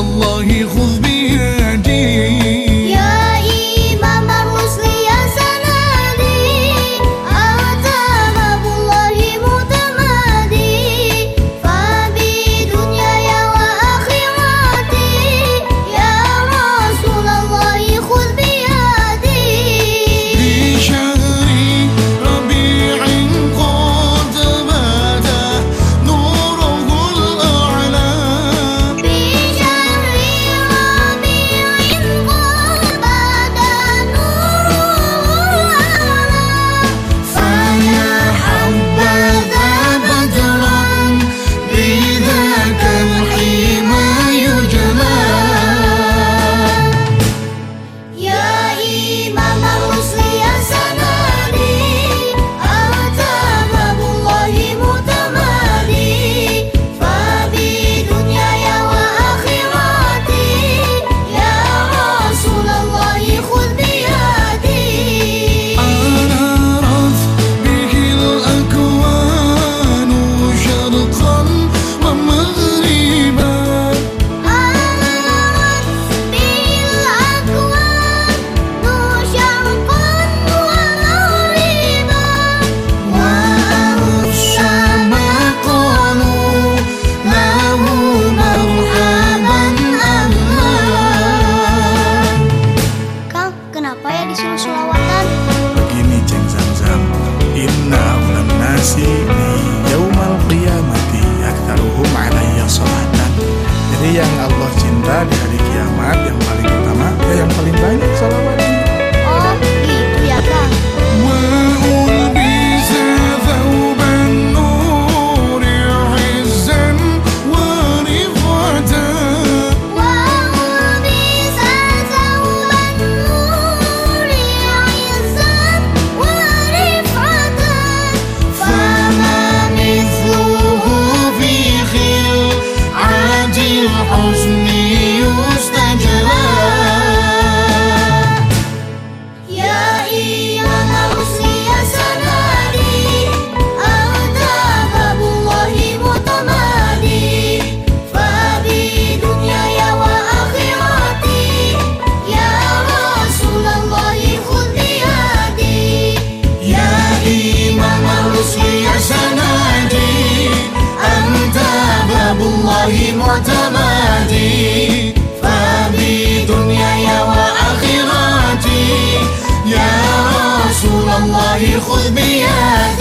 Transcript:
الله خذ yang رسول الله خذ بيدي